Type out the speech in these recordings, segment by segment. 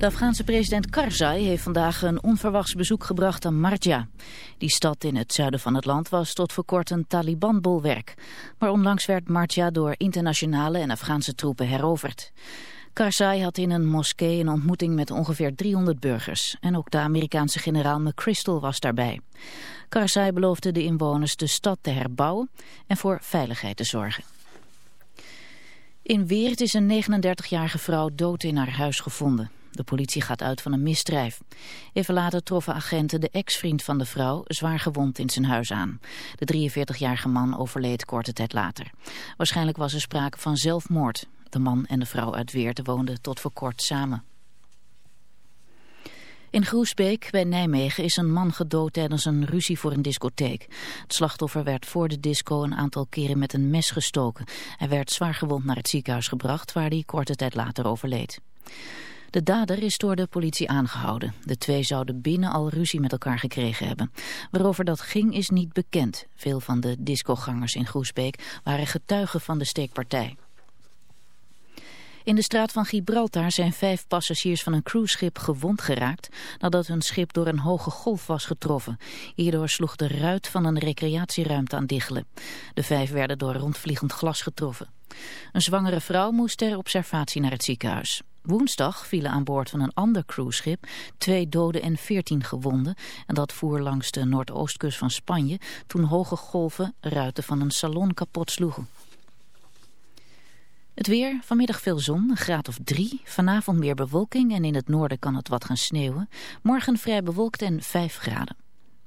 De Afghaanse president Karzai heeft vandaag een onverwachts bezoek gebracht aan Marja. Die stad in het zuiden van het land was tot voor kort een Taliban-bolwerk. Maar onlangs werd Marja door internationale en Afghaanse troepen heroverd. Karzai had in een moskee een ontmoeting met ongeveer 300 burgers. En ook de Amerikaanse generaal McChrystal was daarbij. Karzai beloofde de inwoners de stad te herbouwen en voor veiligheid te zorgen. In Weert is een 39-jarige vrouw dood in haar huis gevonden. De politie gaat uit van een misdrijf. Even later troffen agenten de ex-vriend van de vrouw zwaar gewond in zijn huis aan. De 43-jarige man overleed korte tijd later. Waarschijnlijk was er sprake van zelfmoord. De man en de vrouw uit Weert woonden tot voor kort samen. In Groesbeek bij Nijmegen is een man gedood tijdens een ruzie voor een discotheek. Het slachtoffer werd voor de disco een aantal keren met een mes gestoken. Hij werd zwaar gewond naar het ziekenhuis gebracht waar hij korte tijd later overleed. De dader is door de politie aangehouden. De twee zouden binnen al ruzie met elkaar gekregen hebben. Waarover dat ging is niet bekend. Veel van de discogangers in Groesbeek waren getuigen van de steekpartij. In de straat van Gibraltar zijn vijf passagiers van een cruiseschip gewond geraakt nadat hun schip door een hoge golf was getroffen. Hierdoor sloeg de ruit van een recreatieruimte aan diggelen. De vijf werden door rondvliegend glas getroffen. Een zwangere vrouw moest ter observatie naar het ziekenhuis. Woensdag vielen aan boord van een ander cruiseschip twee doden en veertien gewonden. En dat voer langs de noordoostkust van Spanje toen hoge golven ruiten van een salon kapot sloegen. Het weer, vanmiddag veel zon, een graad of drie. Vanavond meer bewolking en in het noorden kan het wat gaan sneeuwen. Morgen vrij bewolkt en vijf graden.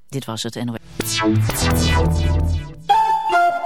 Dit was het NOS.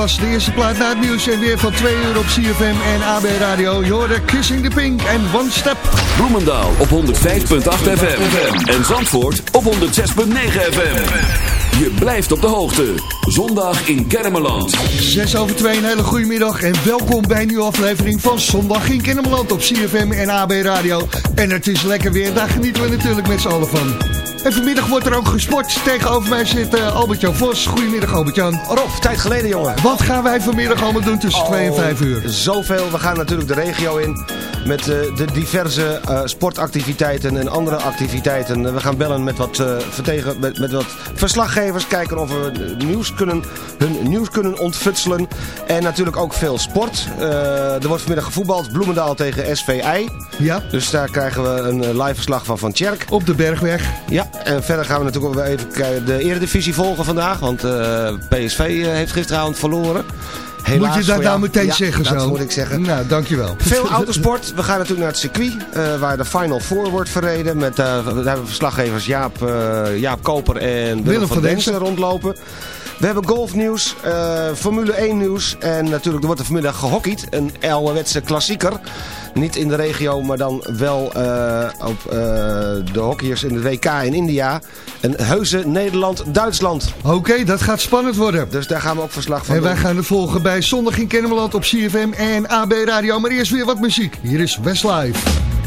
Was de eerste plaat na het nieuws en weer van twee uur op CFM en AB Radio. Je Kissing the Pink en One Step. Bloemendaal op 105.8 FM. En Zandvoort op 106.9 FM. Je blijft op de hoogte. Zondag in Kermeland. 6 over 2, een hele goede middag en welkom bij een nieuwe aflevering van Zondag in Kermeland op CFM en AB Radio. En het is lekker weer, daar genieten we natuurlijk met z'n allen van. En vanmiddag wordt er ook gesport. Tegenover mij zit uh, Albert-Jan Vos. Goedemiddag Albert-Jan. Rob, tijd geleden jongen. Wat gaan wij vanmiddag allemaal doen tussen 2 en 5 uur? Zoveel. We gaan natuurlijk de regio in met uh, de diverse uh, sportactiviteiten en andere activiteiten. we gaan bellen met wat, vertegen, met, met, wat verslaggevers. Kijken of we nieuws kunnen, hun nieuws kunnen ontfutselen. En natuurlijk ook veel sport. er wordt vanmiddag gevoetbald. Bloemendaal tegen SVI. Ja. Dus daar krijgen we een live verslag van Van Tjerk. Op de Bergweg. Ja. En verder gaan we natuurlijk ook even de Eredivisie volgen vandaag. Want PSV heeft gisteravond verloren. Helaas moet je dat nou meteen ja, zeggen dat zo? moet ik zeggen. Nou, dankjewel. Veel autosport. We gaan natuurlijk naar het circuit. Uh, waar de Final Four wordt verreden. Met, daar hebben verslaggevers Jaap, Jaap Koper en Willem, Willem van Densen rondlopen. We hebben golfnieuws, uh, Formule 1 nieuws en natuurlijk er wordt er vanmiddag gehockeyd. Een ouderwetse klassieker. Niet in de regio, maar dan wel uh, op uh, de hockeyers in de WK in India. Een heuse Nederland-Duitsland. Oké, okay, dat gaat spannend worden. Dus daar gaan we ook verslag van En doen. wij gaan het volgen bij Zondag in Kennemerland op CFM en AB Radio. Maar eerst weer wat muziek. Hier is Westlife.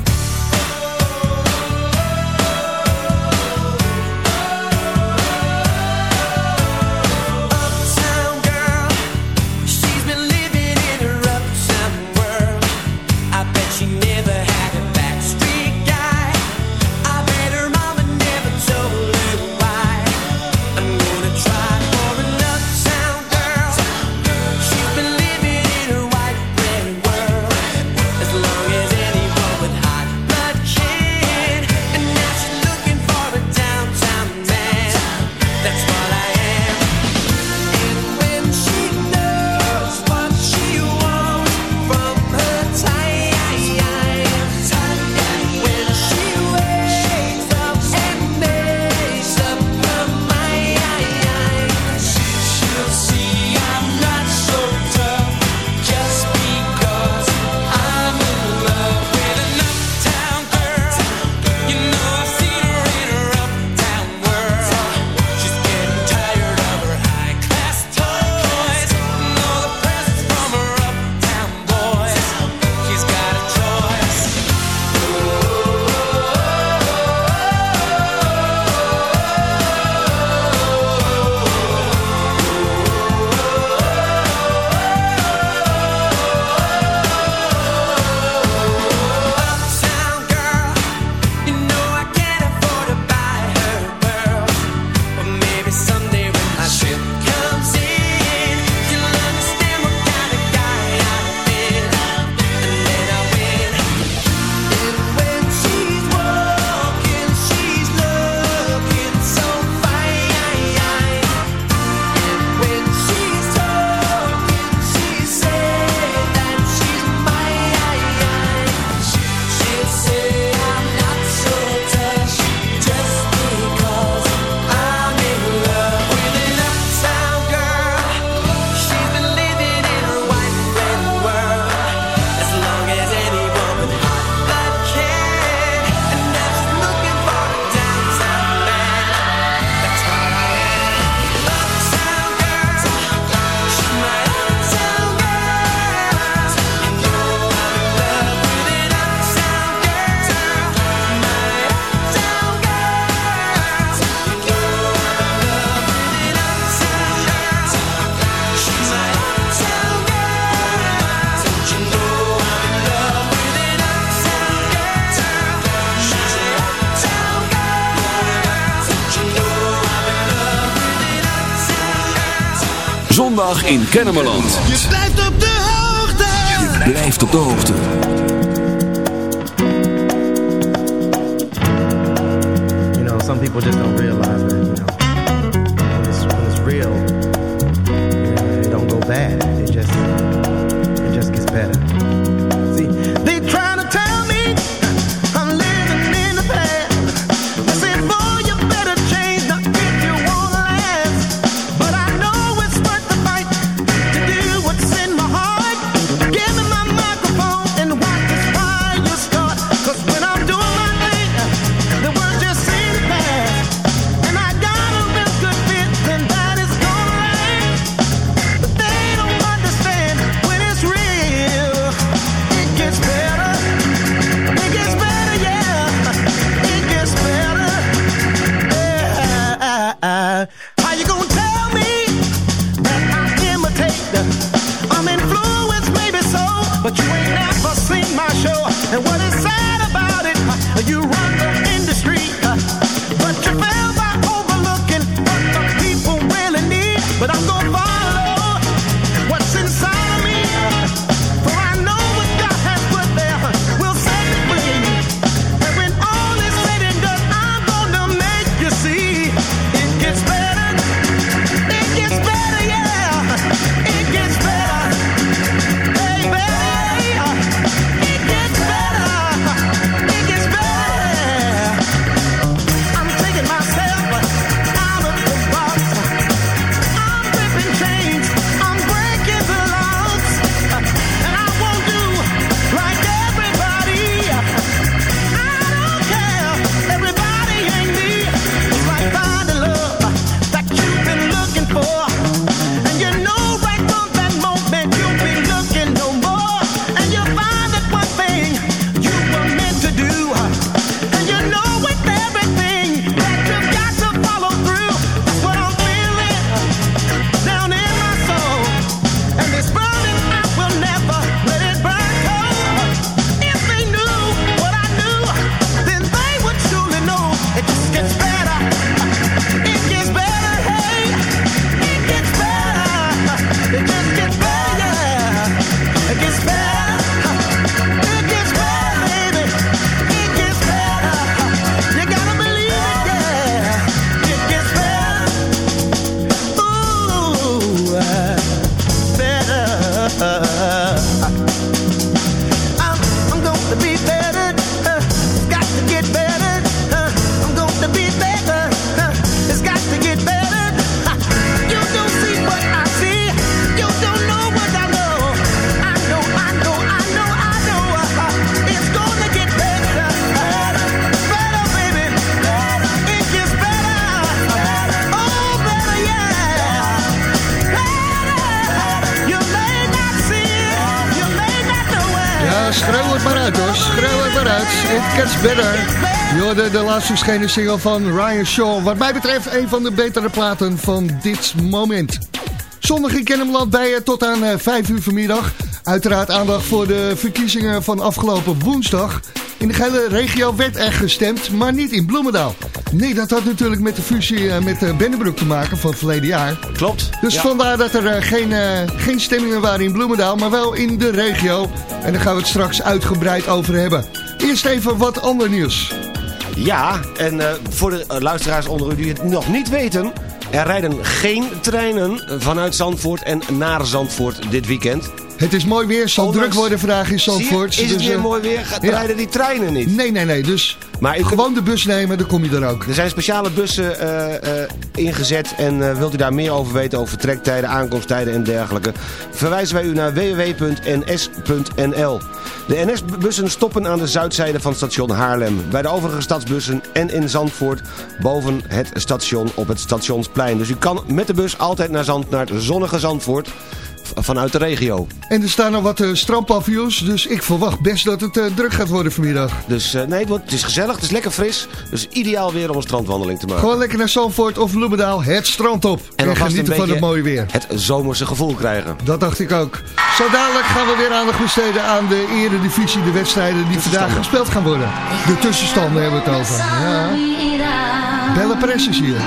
Zondag in Kennemerland. Je blijft op de hoogte. Je blijft op de hoogte. You know, some people just don't realize that, you know, when it's, when it's real, Laatste verschenen single van Ryan Shaw. Wat mij betreft een van de betere platen van dit moment. Zondag in Kennemerland bij je tot aan 5 eh, uur vanmiddag. Uiteraard aandacht voor de verkiezingen van afgelopen woensdag. In de hele regio werd er gestemd, maar niet in Bloemendaal. Nee, dat had natuurlijk met de fusie eh, met eh, Bennebroek te maken van het verleden jaar. Klopt. Dus vandaar dat er geen, geen stemmingen waren in Bloemendaal, maar wel in de regio. En daar gaan we het straks uitgebreid over hebben. Eerst even wat ander nieuws. Ja, en uh, voor de uh, luisteraars onder u die het nog niet weten... er rijden geen treinen vanuit Zandvoort en naar Zandvoort dit weekend. Het is mooi weer, zal druk worden vandaag in Zandvoort. is het dus, weer uh, mooi weer? Gaat, ja. Rijden die treinen niet? Nee, nee, nee. Dus maar gewoon de bus nemen, dan kom je er ook. Er zijn speciale bussen uh, uh, ingezet. En wilt u daar meer over weten, over vertrektijden, aankomsttijden en dergelijke... verwijzen wij u naar www.ns.nl. De NS-bussen stoppen aan de zuidzijde van station Haarlem. Bij de overige stadsbussen en in Zandvoort boven het station op het stationsplein. Dus u kan met de bus altijd naar, Zand, naar het zonnige Zandvoort vanuit de regio. En er staan nog wat uh, strandpaviljoens, dus ik verwacht best dat het uh, druk gaat worden vanmiddag. Dus uh, nee, het, wordt, het is gezellig, het is lekker fris, dus ideaal weer om een strandwandeling te maken. Gewoon lekker naar Zandvoort of Bloemendaal, het strand op. En, en genieten van het mooie weer. Het zomerse gevoel krijgen. Dat dacht ik ook. Zo dadelijk gaan we weer aandacht besteden aan de eredivisie, de wedstrijden die vandaag gespeeld gaan worden. De tussenstanden hebben we het over. Ja. Belle Press is hier.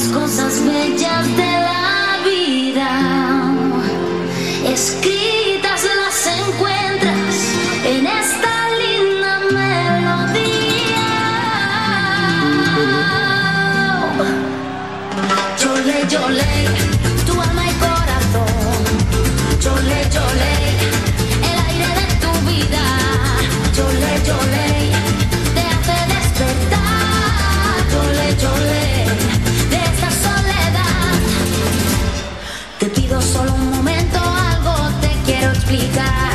Las cosas bellas de la vida. Escritas explicar.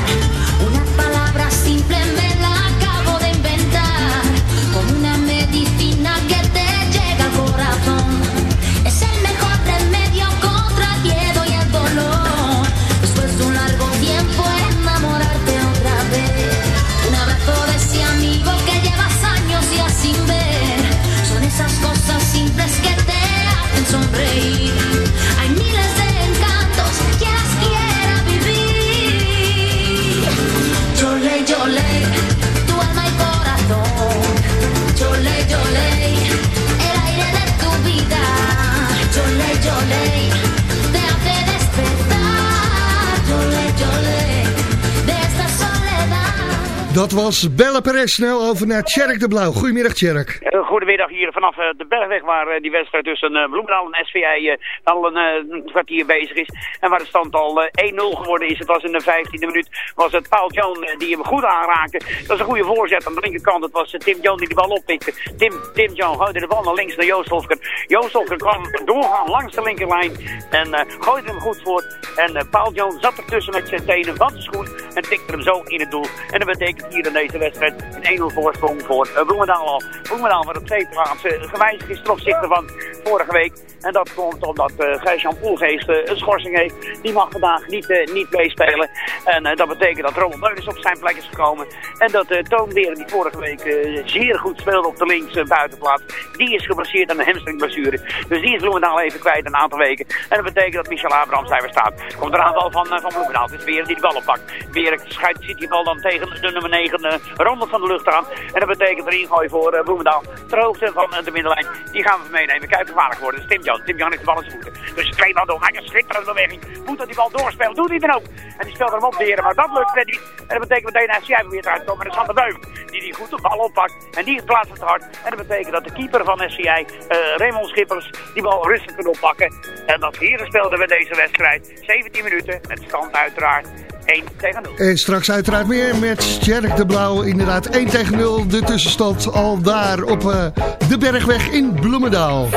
Dat was Belle Perez, snel over naar Tjerk de Blauw. Goedemiddag Tjerk. Goedemiddag hier vanaf eh, de Bergweg waar eh, die wedstrijd tussen uh, Bloemendaal en SVI al een, kwartier bezig is. En waar de stand al 1-0 geworden is. Het was in de 15e minuut was het Paul John die hem goed aanraakte. Dat is een goede voorzet aan de linkerkant. Het was Tim John die de bal oppikte. Tim, Tim John gooide de bal naar links naar Joost Hofker. Joost Hofker kwam doorgaan langs de linkerlijn en uh, gooide hem goed voor. En Paul John zat ertussen met zijn tenen van de schoen en tikte hem zo in het doel. En dat betekent hier in deze wedstrijd een 1-0 voorsprong voor Bloemendaal al. Bloemendaal van het plaatsen gewijzigd is ten opzichte van vorige week. En dat komt omdat uh, Gijs-Jan Poelgeest eh, een schorsing heeft. Die mag vandaag niet, eh, niet meespelen. En dat betekent dat Ronald Meulens op zijn plek is gekomen. En dat uh, Toon Beren, die vorige week zeer goed speelde op de links buitenplaats, die is geblesseerd aan de hamstringblessure. Dus die is Bloemendaal even kwijt een aantal weken. En dat betekent dat Michel Abraham daar weer staat. Komt er aanval van, van Bloemendaal. Het is Beren die de bal oppakt. Beren schuift, ziet die dan tegen de nummer 9 uh, Ronald van de lucht aan. En dat betekent er ingooi voor Bloemendaal ter hoogte van eh, de middenlijn. Die gaan we meenemen. Kijk, gevaarlijk worden. Dat is Tim Jan. Tim Jan heeft de bal aan zijn voeten. Dus twee man door. Maakt een schitterende beweging. Moet dat die bal doorspelen. Doet hij dan ook. En die speelt hem op de heren. Maar dat lukt niet. En dat betekent meteen dat jij probeert eruit te uitkomen En dat is Van de Beum. Die die goed de bal oppakt. En die plaatst het hard. En dat betekent dat de keeper van SCI, uh, eh, Raymond Schippers, die bal rustig kan oppakken. En dat hier speelden we deze wedstrijd. 17 minuten. Met stand uiteraard. 1 tegen 0. En straks uiteraard meer met Jerk de Blauw. Inderdaad 1 tegen 0. De tussenstand al daar op uh, de Bergweg in Bloemendaal.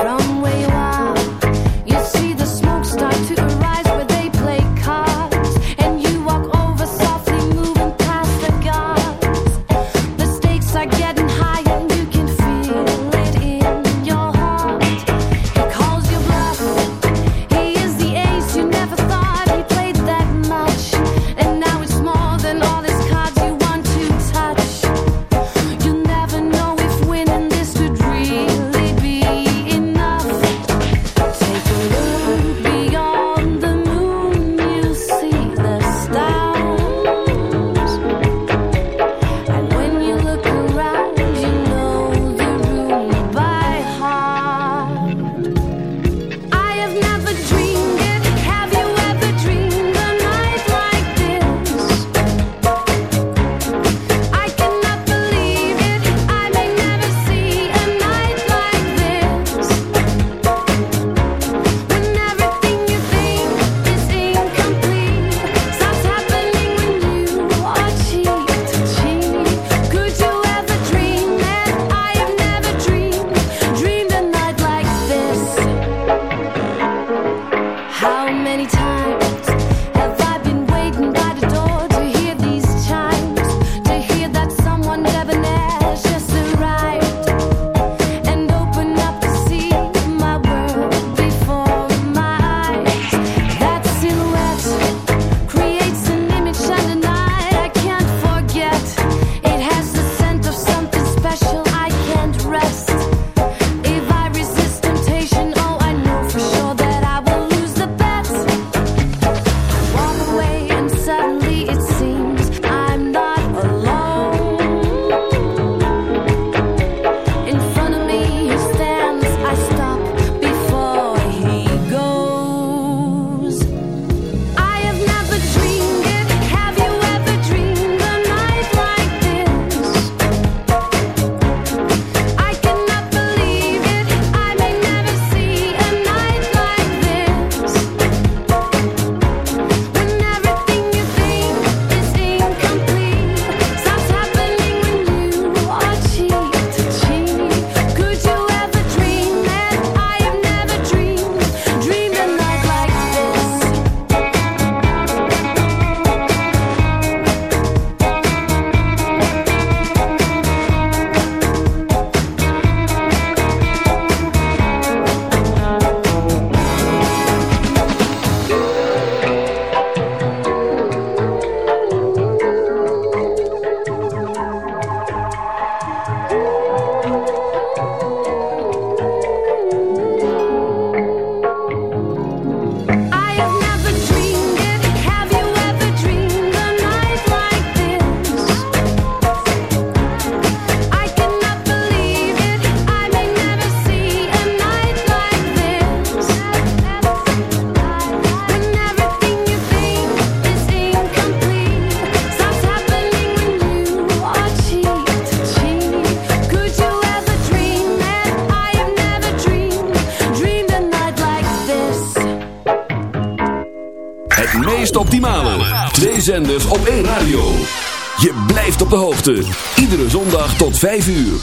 Iedere zondag tot 5 uur.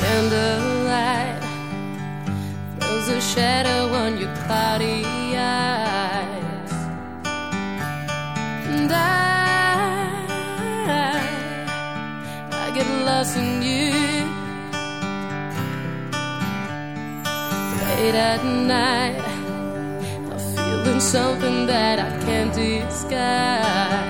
Candlelight throws a shadow on your cloudy eyes. And I, I get lost in you. Late at night, I'm feeling something that I can't disguise.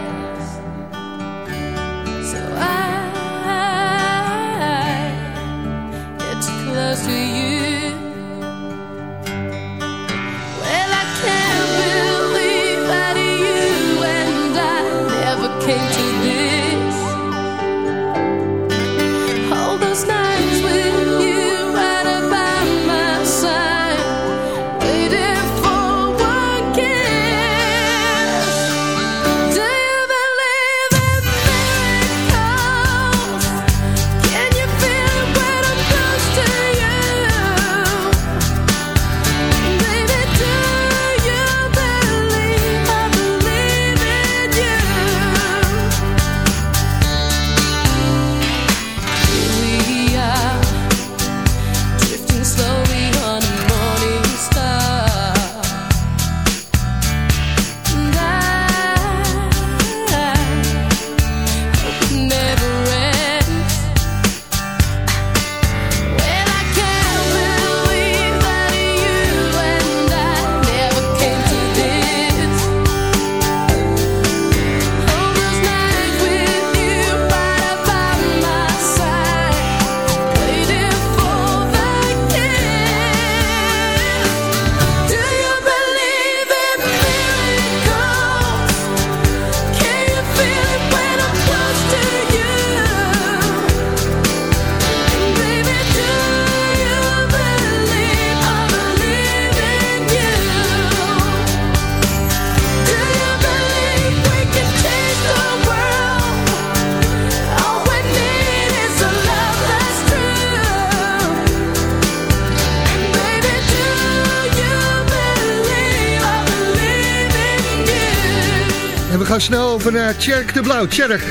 Snel over naar Tjerk de Blauw. Tjerk.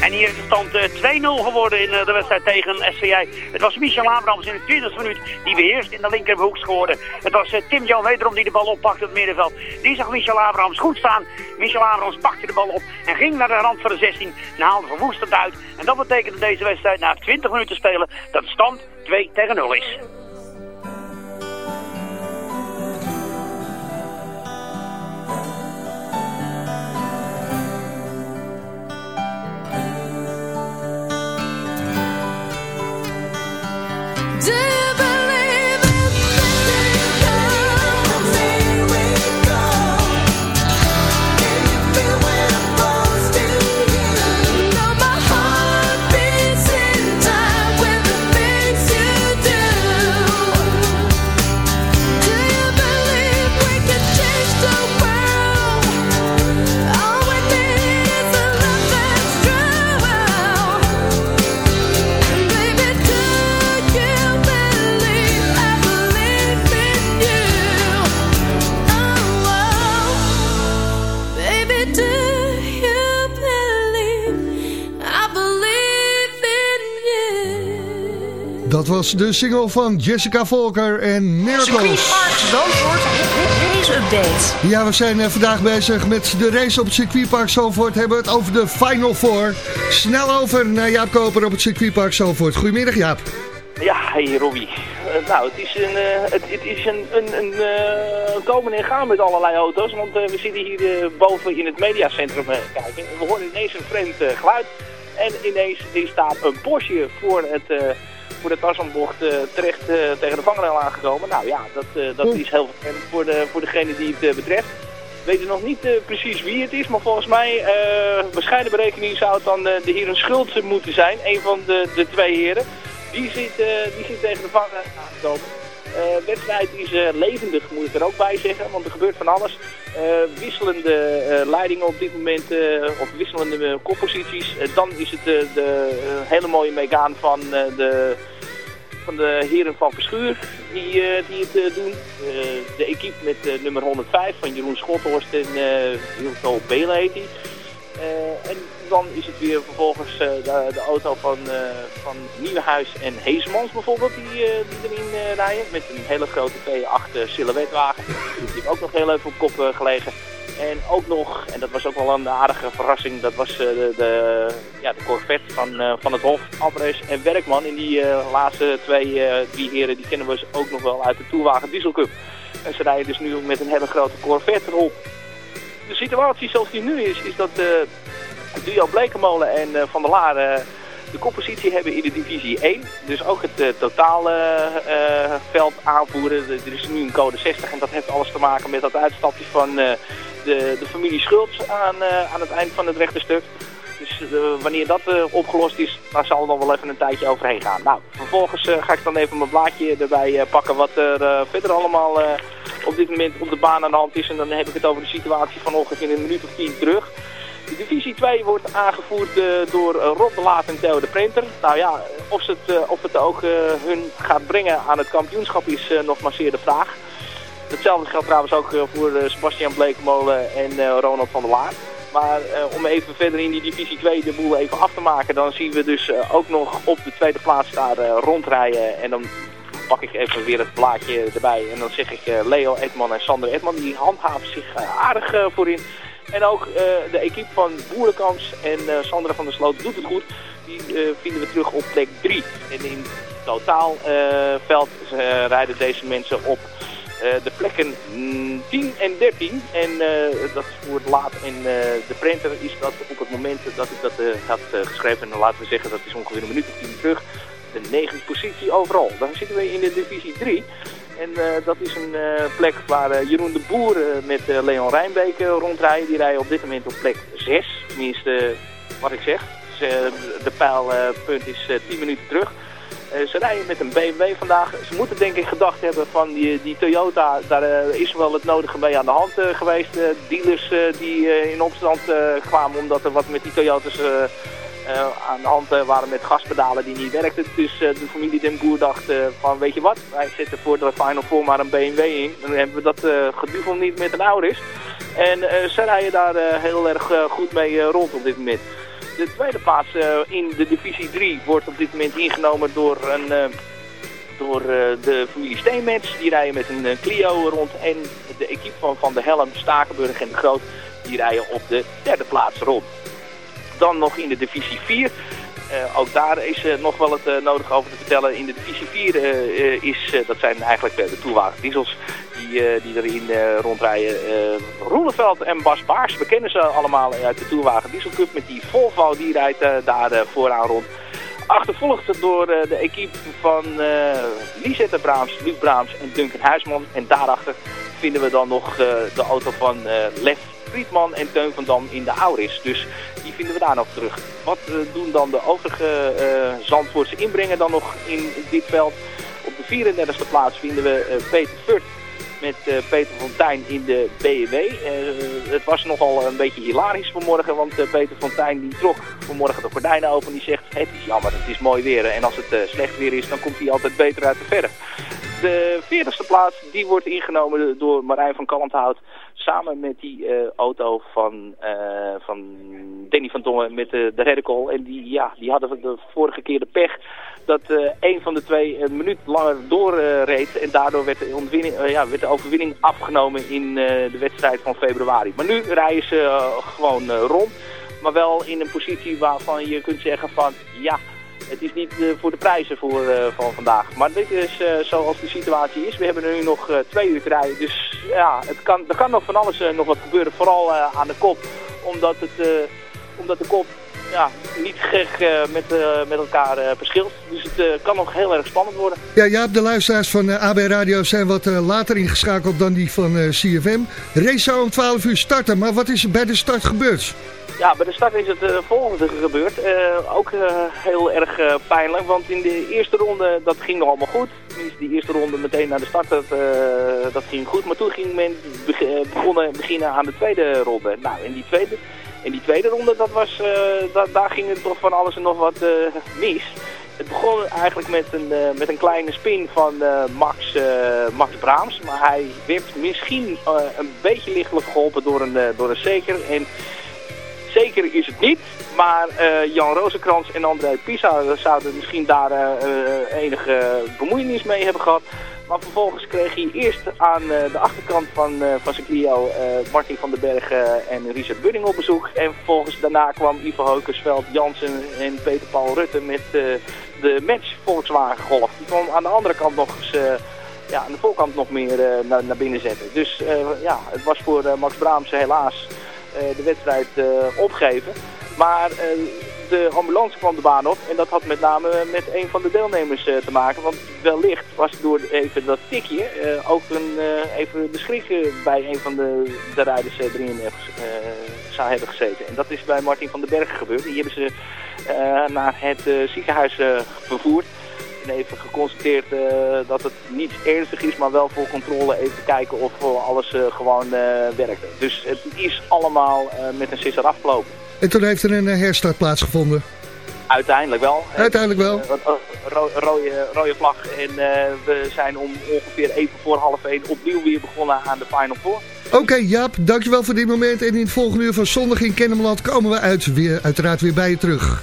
En hier is de stand 2-0 eh, geworden in eh, de wedstrijd tegen SCI. Het was Michel Abrams in de 20 minuut die beheerst in de linkerhoek scoorde. Het was uh, Tim Jan wederom die de bal oppakte op het middenveld. Die zag Michel Abrams goed staan. Michel Abrams pakte de bal op en ging naar de rand van de 16 en haalde verwoestend uit. En dat betekende deze wedstrijd na 20 minuten spelen dat de stand 2 tegen 0 is. Dat was de single van Jessica Volker en Miracles. Zandvoort, race-update. Ja, we zijn eh, vandaag bezig met de race op het circuitpark Zandvoort. Hebben we het over de Final Four. Snel over naar Jaap Koper op het circuitpark Zandvoort. Goedemiddag Jaap. Ja, hey Robbie. Uh, nou, het is een, uh, het, het, is een, een, een uh, komen en gaan met allerlei auto's. Want we zitten hier boven in het mediacentrum kijken. We horen ineens een vreemd geluid. En ineens er staat een Porsche voor het voor de Tarzanbocht uh, terecht uh, tegen de vangrail aangekomen. Nou ja, dat, uh, dat is heel vervelend voor, de, voor degene die het betreft. We weten nog niet precies wie het is, maar volgens mij, bescheiden berekening zou het dan de heer Schultz moeten zijn. Een van de, de twee heren. Die zit, die zit tegen de vangrail aangekomen. De wedstrijd is levendig, moet ik er ook bij zeggen, want er gebeurt van alles. wisselende leidingen op dit moment, of wisselende kopposities. dan is het de hele mooie megaan van de van de heren van Verschuur die, uh, die het uh, doen. Uh, de equipe met nummer 105 van Jeroen Schothorst en Wilco Belen heet die. en dan is het weer vervolgens de, de, auto van, van Nieuwenhuis en Heesmans bijvoorbeeld die, erin rijden. Met een hele grote V8 silhouetwagen. Die heeft ook nog heel even op kop gelegen. En ook nog, en dat was ook wel een aardige verrassing, dat was uh, de, de, ja, de Corvette van, uh, van het Hof, Albrecht en Werkman. En die uh, laatste twee, drie heren, die kennen we ook nog wel uit de Tourwagen Diesel Cup. En ze rijden dus nu met een hele grote Corvette erop. De situatie zoals die nu is, is dat duo Blekemolen en Van der Laar de koppositie hebben in de divisie 1. Dus ook het totale veld aanvoeren. Er is nu een code 60 en dat heeft alles te maken met dat uitstapje van de, de familie Schultz aan, uh, aan het eind van het rechterstuk. Dus wanneer dat opgelost is, daar zal nog wel even een tijdje overheen gaan. Nou, vervolgens ga ik dan even mijn blaadje erbij pakken wat er verder allemaal op dit moment op de baan aan de hand is. En dan heb ik het over de situatie van ongeveer een minuut of tien terug. De divisie 2 wordt aangevoerd door Rob de Laat en Theo de Printer. Nou ja, of, het, of het ook hun gaat brengen aan het kampioenschap is nog maar zeer de vraag. Hetzelfde geldt trouwens ook voor Sebastian Bleekmolen en Ronald van der Laar. Maar om even verder in die divisie 2 de boel even af te maken, dan zien we dus ook nog op de tweede plaats daar rondrijden. En dan pak ik even weer het plaatje erbij. En dan zeg ik Leo Edman en Sander Edman, die handhaven zich aardig voorin. En ook de equipe van Boerenkamps en Sandra van der Sloot doet het goed. Die vinden we terug op plek 3. En in totaal veld rijden deze mensen op de plekken 10 en 13. En dat is voor het laat. En de printer is dat op het moment dat ik dat had geschreven. En laten we zeggen dat is ongeveer een minuut of 10 terug. De negende positie overal. Dan zitten we in de divisie 3. En dat is een plek waar Jeroen de Boer met Leon Rijnbeek rondrijden. Die rijden op dit moment op plek 6. Tenminste, wat ik zeg. Dus, de pijlpunt is 10 minuten terug. Ze rijden met een BMW vandaag. Ze moeten denk ik gedacht hebben van die, die Toyota. Daar is wel het nodige mee aan de hand geweest. dealers die in opstand kwamen omdat er wat met die Toyotas aan de hand waren met gaspedalen die niet werkten. Dus de familie Den Boer dacht van weet je wat, wij zetten voor de Final Four maar een BMW in. Dan hebben we dat geduvel niet met een Auris. En ze rijden daar heel erg goed mee rond op dit moment. De tweede plaats in de divisie 3 wordt op dit moment ingenomen door, een, door de familie Steenmets. Die rijden met een Clio rond. En de equipe van Van de Helm, Stakenburg en de Groot, die rijden op de derde plaats rond. Dan nog in de divisie 4. Uh, ook daar is nog wel het uh, nodig over te vertellen. In de divisie 4 is, dat zijn eigenlijk de toewagen diesels die, die erin rondrijden. Roeleveld en Bas Baars, we kennen ze allemaal uit de toewagen dieselcup. Met die Volvo, die rijdt daar vooraan rond. Achtervolgd door de equipe van Lisette Braams, Luc Braams en Duncan Huisman. En daarachter vinden we dan nog de auto van Lef Friedman en Teun van Dam in de Auris. Dus die vinden we daar nog terug. Wat doen dan de overige uh, Zandvoortse inbrengen dan nog in dit veld? Op de 34e plaats vinden we Peter Furt met Peter Fontijn in de BMW. het was nogal een beetje hilarisch vanmorgen, want Peter Fontijn die trok vanmorgen de gordijnen open en die zegt het is jammer, het is mooi weer en als het slecht weer is dan komt hij altijd beter uit de verf. De 40ste plaats die wordt ingenomen door Marijn van Kalmthout samen met die uh, auto van, uh, van Danny van Dongen met de, de Redcall. En die, ja, die hadden de vorige keer de pech dat uh, een van de twee een minuut langer doorreed. en daardoor werd de, ja, werd de overwinning afgenomen in de wedstrijd van februari. Maar nu rijden ze gewoon rond. Maar wel in een positie waarvan je kunt zeggen van ja het is niet uh, voor de prijzen voor, uh, van vandaag. Maar dit is uh, zoals de situatie is. We hebben er nu nog twee uur te rijden. Dus ja, het kan, er kan nog van alles nog wat gebeuren. Vooral aan de kop. Omdat, het, omdat de kop ja, niet gek met, met elkaar verschilt. Dus het kan nog heel erg spannend worden. Ja, ja de luisteraars van AB Radio zijn wat later ingeschakeld dan die van CFM. Race zou om 12 uur starten, maar wat is er bij de start gebeurd? Ja, bij de start is het uh, volgende gebeurd. Uh, ook uh, heel erg pijnlijk, want in de eerste ronde, dat ging nog allemaal goed. Die eerste ronde meteen naar de start, dat, dat ging goed. Maar toen ging men begonnen, beginnen aan de tweede ronde. Nou, in die tweede, in die tweede ronde, dat was, daar ging het toch van alles en nog wat mis. Het begon eigenlijk met een, met een kleine spin van Max, Max Braams. Maar hij werd misschien een beetje lichtelijk geholpen door een, door een zeker. En Zeker is het niet, maar uh, Jan Rozenkrans en André Pisa zouden misschien daar uh, enige bemoeienis mee hebben gehad. Maar vervolgens kreeg hij eerst aan de achterkant van, van zijn Clio Martin van den Berg en Richard Budding op bezoek. En vervolgens daarna kwam Ivo Heukersveld, Jansen en Peter Paul Rutte met de match Volkswagen Golf. Die kwam aan de andere kant nog eens ja, aan de voorkant nog meer naar, naar binnen zetten. Dus ja, het was voor Max Braams helaas eh, de wedstrijd eh, opgeven. Maar eh, de ambulance kwam de baan op. En dat had met name met een van de deelnemers te maken. Want wellicht was door even dat tikje ook een, even de schrik bij een van de, de rijders erin zou hebben gezeten. En dat is bij Martin van den Berg gebeurd. Die hebben ze naar het ziekenhuis vervoerd. En even geconstateerd dat het niet ernstig is, maar wel voor controle even kijken of alles gewoon werkte. Dus het is allemaal met een sisser afgelopen. En toen heeft er een herstart plaatsgevonden? Uiteindelijk wel. Uiteindelijk wel. Ro rode, rode vlag. En we zijn om ongeveer even voor half één opnieuw weer begonnen aan de Final Four. Oké Jaap, dankjewel voor dit moment. En in het volgende uur van Zondag in Kennemerland komen we uit, weer, uiteraard weer bij je terug.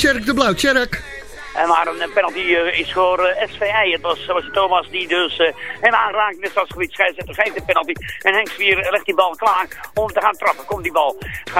Tjerk de Blauw. Tjerk. En maar een penalty uh, is voor uh, SVI. Het was Thomas die dus uh, hem aanraakt in het stadsgebied. Scheidsrechter geeft de penalty. En Henk Svier legt die bal klaar om te gaan trappen. Komt die bal.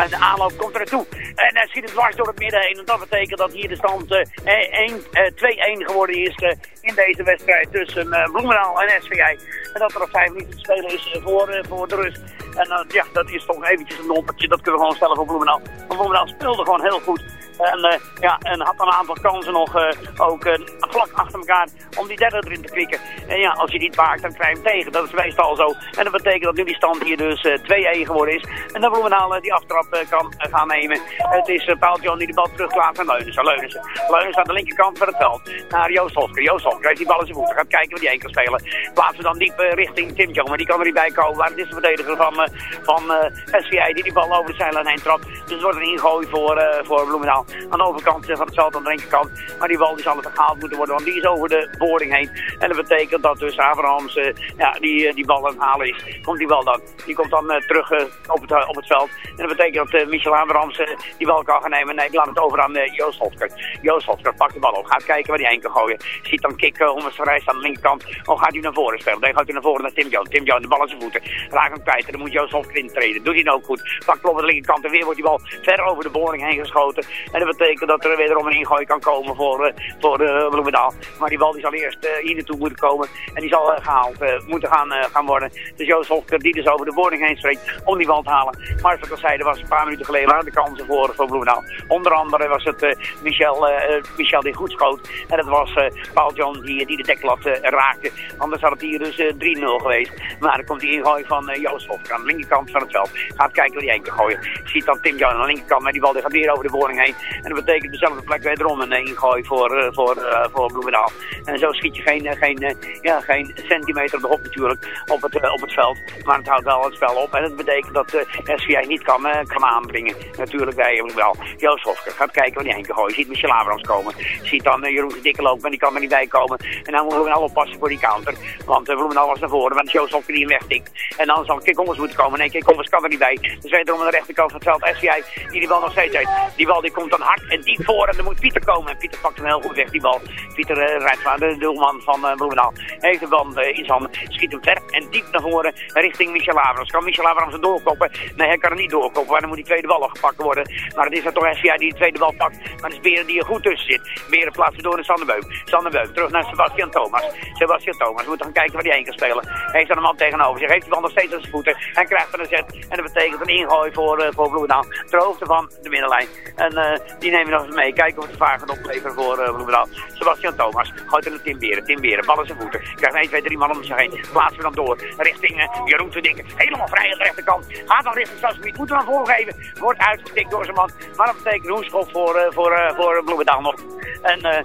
De aanloop komt er naartoe. En hij schiet het dwars door het midden. En dat betekent dat hier de stand 2-1 geworden is in deze wedstrijd tussen Bloemendaal en SVI. En dat er nog vijf minuten te spelen is voor, voor de rust. En ja, dat is toch eventjes een noppertje. Dat kunnen we gewoon stellen voor Bloemendaal. Want Bloemendaal speelde gewoon heel goed. En, uh, ja, en had een aantal kansen nog uh, ook uh, vlak achter elkaar om die derde erin te klikken. En ja, als je die maakt, dan krijg je hem tegen. Dat is meestal zo. En dat betekent dat nu die stand hier dus 2-1 geworden is. En dat Bloemendaal die aftrap kan gaan nemen. Het is Paul John die de bal teruglaat naar Leunissen. Leunissen. Leunissen aan de linkerkant van het veld. Naar Joost Hosker. Joost Hosker heeft die bal in zijn voeten. Gaat kijken wat die één kan spelen. Plaatsen dan diep richting Tim John. Maar die kan er niet bij komen. Waar het is de verdediger van, van SVI die die bal over de zijlijn heen trapt. Dus het wordt een ingooi voor, voor Bloemendaal aan de overkant van het veld aan de linkerkant. Maar die bal die zal er gehaald moeten worden, want die is over de boarding heen. En dat betekent dat dus Abrahams uh, ja, die, die bal aan het halen is. Komt die bal dan. Die komt dan terug op, het, op het veld. En dat betekent dat Michel Abrahams die bal kan gaan nemen. Nee, ik laat het over aan Joost Hofker. Joost Hofker pakt de bal op. Gaat kijken waar hij heen kan gooien. Ziet dan kick om het verrijst aan de linkerkant. Of gaat hij naar voren spelen? Dan gaat hij naar voren naar Tim Jones. Tim Jones de bal aan zijn voeten. Raakt hem kwijt. En dan moet Joost Hofker intreden. Doet hij nou ook goed. Pakt op de linkerkant en weer wordt die bal ver over de boring heen geschoten. En dat betekent dat er wederom een ingooi kan komen voor, uh, voor uh, Bloemendaal. Maar die bal die zal eerst uh, hier naartoe moeten komen. En die zal gehaald moeten gaan, gaan worden. Dus Joost Hofker die dus over de boarding heen spreekt om die bal te halen. Maar zoals ik al zei, er was een paar minuten geleden waren de kansen voor, voor Bloemendaal. Onder andere was het Michel, Michel die goed schoot. En het was Paul John die, die de deklat raakte. Anders had het hier dus 3-0 geweest. Maar dan komt die ingooi van Joost Hofker aan de linkerkant van het veld. Gaat kijken waar die één kan gooien. Ziet dan Tim John aan de linkerkant, maar die bal die gaat weer over de boarding heen. En dat betekent dezelfde plek wederom een ingooi voor, uh, voor, uh, voor Bloemendaal. En zo schiet je geen, geen, ja, geen centimeter op de hop natuurlijk op het, op het veld. Maar het houdt wel het spel op. En dat betekent dat SVI niet kan, kan aanbrengen. Natuurlijk bij Bloemendaal. Joost Hofker gaat kijken waar die heen kan gooien. Ziet Michel Abrams komen. Ziet dan Jeroen Dikke lopen, maar die kan er niet bij komen. En dan moet Bloemendaal oppassen voor die counter. Want Bloemendaal was naar voren, want Joost Hofker die hem wegtikt. En dan zal Kikommers moeten komen. Nee, Kikommers kan er niet bij. Dus wederom aan de rechterkant van het veld SVI die die bal nog steeds heeft. Die bal die komt dan hard en diep voor en dan moet Pieter komen. En Pieter pakt hem heel goed weg, die bal. Pieter uh, rijdt van de doelman van uh, Bloemendaal. Heeft de bal uh, in zijn handen, schiet hem ver en diep naar voren richting Michel Abrams. Kan Michel Abrams er doorkoppen? Nee, hij kan er niet doorkoppen, maar dan moet die tweede bal gepakt worden. Maar het is dan toch SVI die de tweede bal pakt. Maar het is Beren die er goed tussen zit. Beren plaatsen door naar Sanderbeuk. Sanderbeuk, terug naar Sebastian Thomas. Sebastian Thomas, we moeten gaan kijken waar hij heen kan spelen. Heeft er een man tegenover zich, heeft die bal nog steeds aan zijn voeten. Hij krijgt er een zet en dat betekent een ingooi voor, uh, voor Bloemendaal. Ter hoogte van de middenlijn. En die nemen we nog eens mee. Kijken of het vaar gaat opleveren voor uh, Bloemendaal. Sebastian Thomas gooit er een Tim Beren. Tim Beren, bal in zijn voeten. Krijgt 1, 2, 3 man om zich heen. Plaatsen we dan door richting uh, Jeroen Verdikken. Helemaal vrij aan de rechterkant. Gaat dan richting Stadsgebied. Moeten we dan voorgeven. Wordt uitgetikt door zijn man. Maar dat betekent een hoeschop voor, uh, voor, uh, voor Bloemendaal nog. En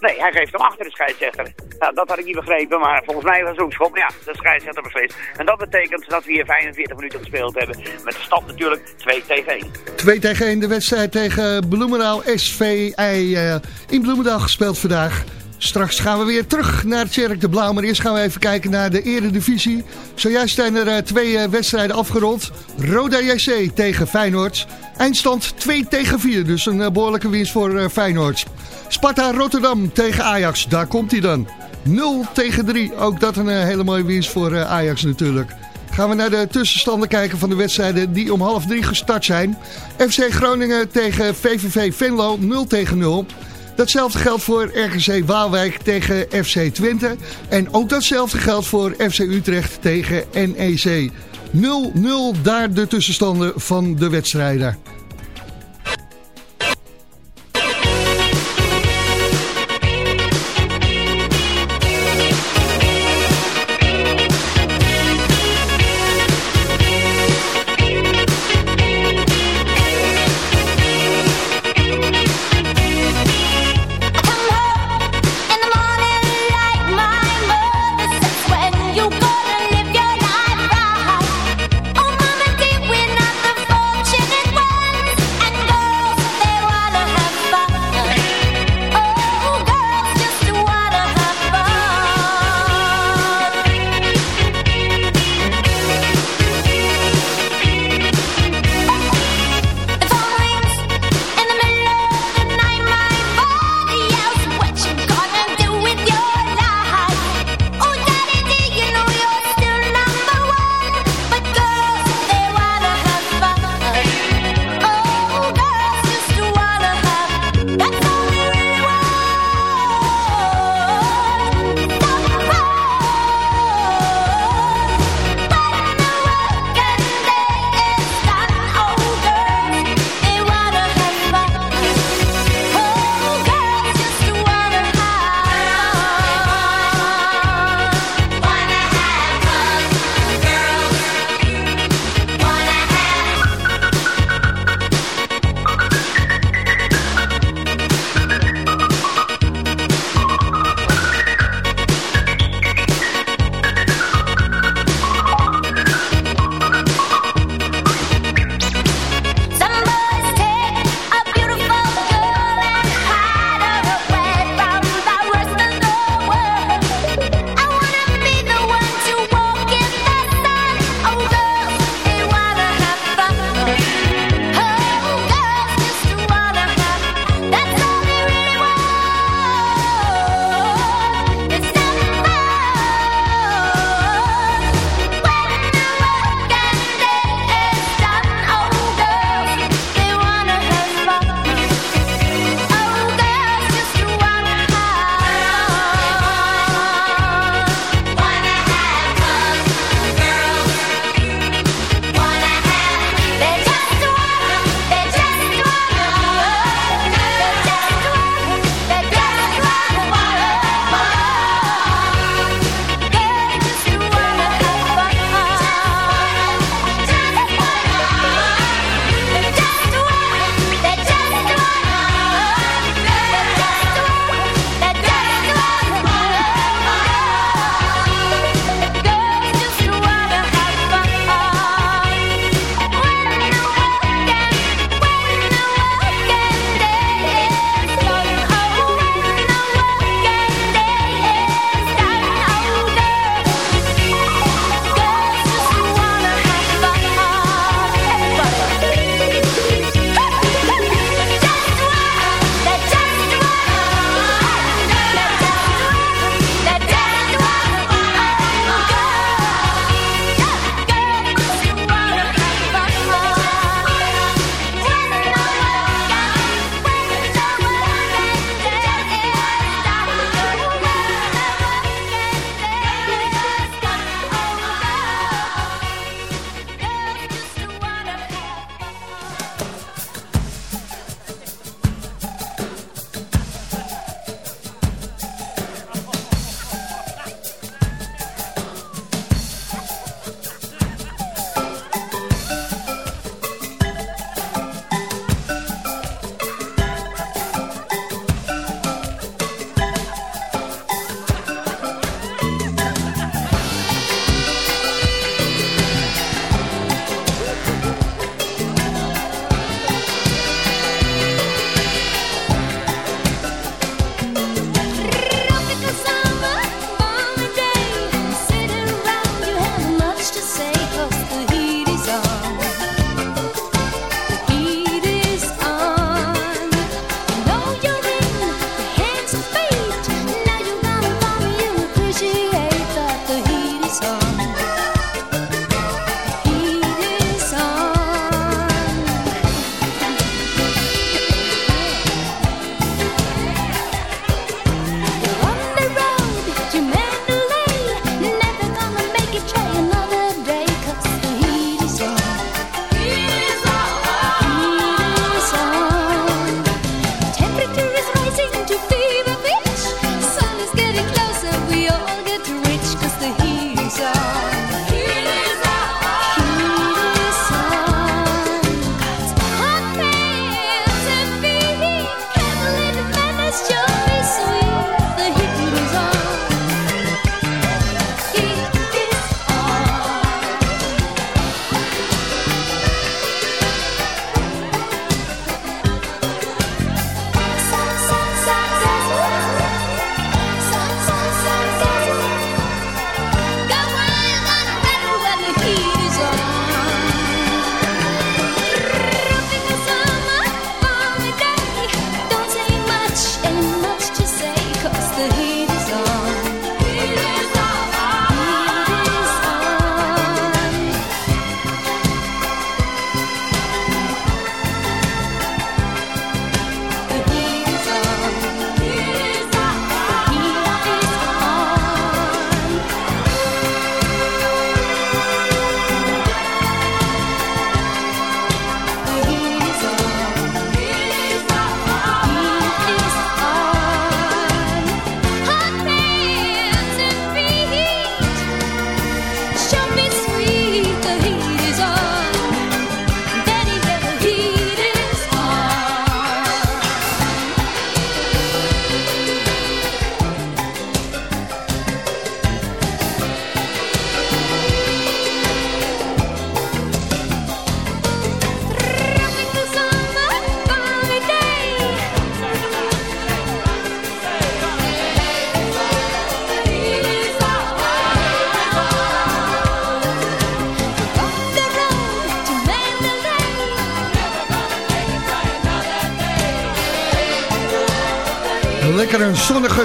nee, hij geeft hem achter de scheidsrechter. Nou, dat had ik niet begrepen, maar volgens mij was het ook schop. Ja, de scheidsrechter beslist. En dat betekent dat we hier 45 minuten gespeeld hebben. Met de stand natuurlijk 2 tegen 1. 2 tegen 1 de wedstrijd tegen Bloemendaal SVI uh, in Bloemendaal gespeeld vandaag. Straks gaan we weer terug naar Tjerk de Blauw. Maar eerst gaan we even kijken naar de eredivisie. Zojuist zijn er uh, twee uh, wedstrijden afgerond. Roda JC tegen Feyenoord. Eindstand 2 tegen 4. Dus een uh, behoorlijke winst voor Feyenoord. Sparta Rotterdam tegen Ajax. Daar komt hij dan. 0 tegen 3. Ook dat een hele mooie winst voor Ajax natuurlijk. Gaan we naar de tussenstanden kijken van de wedstrijden die om half drie gestart zijn. FC Groningen tegen VVV Venlo 0 tegen 0. Datzelfde geldt voor RGC Waalwijk tegen FC Twente. En ook datzelfde geldt voor FC Utrecht tegen NEC. 0-0 daar de tussenstanden van de wedstrijden.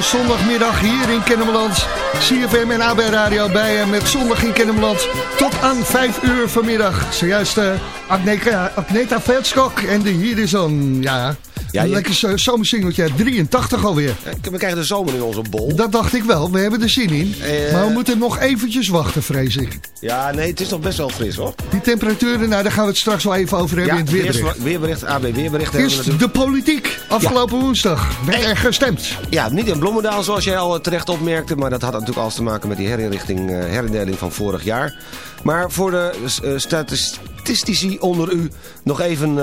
Zonnige zondagmiddag hier in Kennemerland. CFM en AB Radio bij je met zondag in Kennemerland. Tot aan 5 uur vanmiddag. Zojuist uh, Agneta, Agneta Veldskok en de Hier is on. Ja, ja, een lekker zomersingeltje 83 alweer. We krijgen de zomer in onze bol. Dat dacht ik wel, we hebben er zin in. Uh, maar we moeten nog eventjes wachten, vrees ik. Ja, nee, het is nog best wel fris hoor. Die temperaturen, nou daar gaan we het straks wel even over hebben ja, in het weerbericht. weerbericht, AB weerbericht. Eerst de politiek, afgelopen ja. woensdag. Werd er gestemd? Ja, niet in Bloemendaal zoals jij al terecht opmerkte. Maar dat had natuurlijk alles te maken met die herinrichting, uh, herindeling van vorig jaar. Maar voor de uh, statistici onder u nog even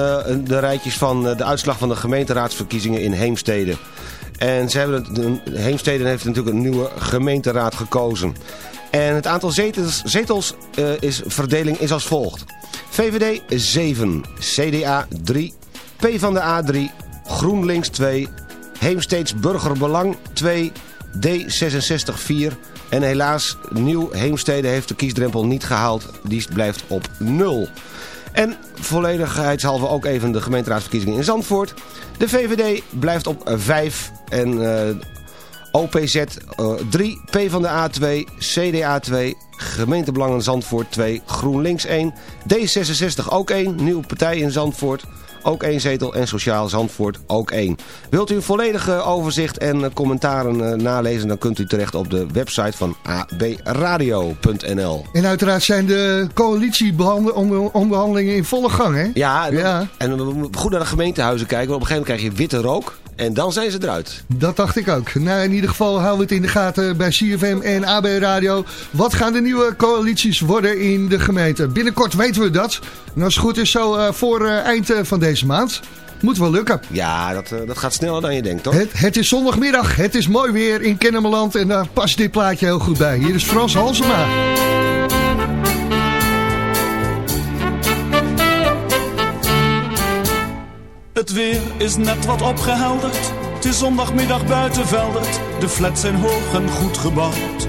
de rijtjes van de uitslag van de gemeenteraadsverkiezingen in Heemstede. En ze hebben, de, Heemstede heeft natuurlijk een nieuwe gemeenteraad gekozen. En het aantal zetels, zetels uh, is, verdeling is als volgt. VVD 7, CDA 3, P van de A 3, GroenLinks 2, Heemsteeds Burgerbelang 2, D66 4 en helaas Nieuw Heemstede heeft de kiesdrempel niet gehaald. Die blijft op 0. En volledigheidshalve ook even de gemeenteraadsverkiezingen in Zandvoort. De VVD blijft op 5 en uh, OPZ uh, 3, P van de A 2, CDA 2, gemeentebelangen Zandvoort 2, GroenLinks 1, D66 ook 1, nieuwe partij in Zandvoort ook één zetel. En Sociaal Zandvoort ook één. Wilt u een volledige overzicht en commentaren nalezen... dan kunt u terecht op de website van abradio.nl. En uiteraard zijn de coalitieonderhandelingen in volle gang, hè? Ja, ja. en we moeten goed naar de gemeentehuizen kijken. Want op een gegeven moment krijg je witte rook. En dan zijn ze eruit. Dat dacht ik ook. Nou, in ieder geval houden we het in de gaten bij CFM en AB Radio. Wat gaan de nieuwe coalities worden in de gemeente? Binnenkort weten we dat. En als het goed is zo uh, voor uh, eind uh, van deze maand. Moet wel lukken. Ja, dat, dat gaat sneller dan je denkt, toch? Het, het is zondagmiddag. Het is mooi weer in Kennemerland. En daar past dit plaatje heel goed bij. Hier is Frans Halsema. Het weer is net wat opgehelderd. Het is zondagmiddag buiten Veldert. De flats zijn hoog en goed gebouwd.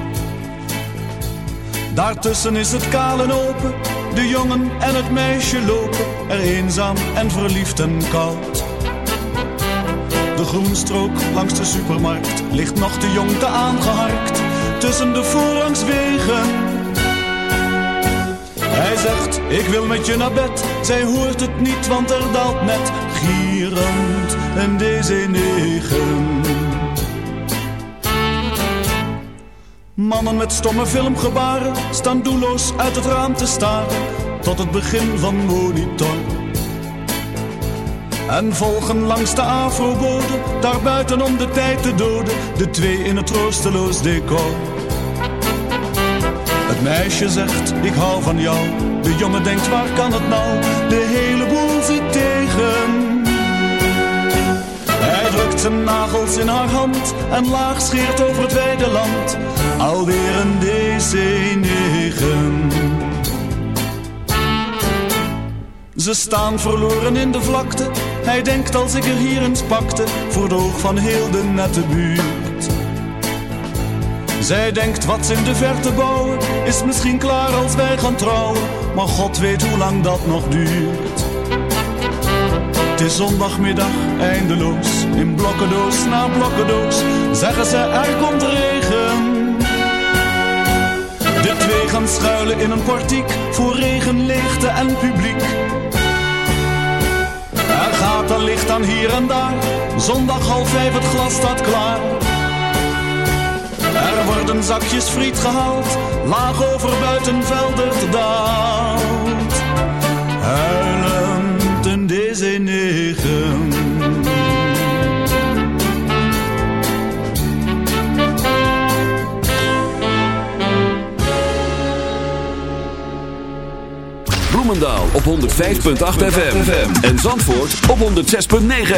Daartussen is het kaal en open. De jongen en het meisje lopen er eenzaam en verliefd en koud. De groenstrook langs de supermarkt ligt nog te jong te aangeharkt. Tussen de voorrangswegen hij zegt, ik wil met je naar bed. Zij hoort het niet, want er daalt net gierend een DC-9. Mannen met stomme filmgebaren staan doelloos uit het raam te staren. Tot het begin van monitor. En volgen langs de afrobode, daar buiten om de tijd te doden. De twee in het troosteloos decor. Het meisje zegt, ik hou van jou. De jongen denkt, waar kan het nou? De hele boel zit tegen. Hij drukt zijn nagels in haar hand en laag scheert over het wijde land. Alweer een DC-9. Ze staan verloren in de vlakte. Hij denkt als ik er hier eens pakte, voor het oog van heel de nette buurt. Zij denkt wat ze in de verte bouwen Is misschien klaar als wij gaan trouwen Maar God weet hoe lang dat nog duurt. Het is zondagmiddag eindeloos In blokkendoos na blokkendoos Zeggen ze er komt regen. De twee gaan schuilen in een portiek Voor regen, leegte en publiek. Er gaat er licht aan hier en daar Zondag half vijf het glas staat klaar er worden zakjes friet gehaald, laag over buitenvelden daalt. Huilend een DC-9. Bloemendaal op 105.8 FM en Zandvoort op 106.9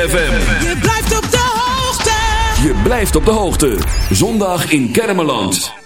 FM. Je blijft op de. Je blijft op de hoogte. Zondag in Kermeland.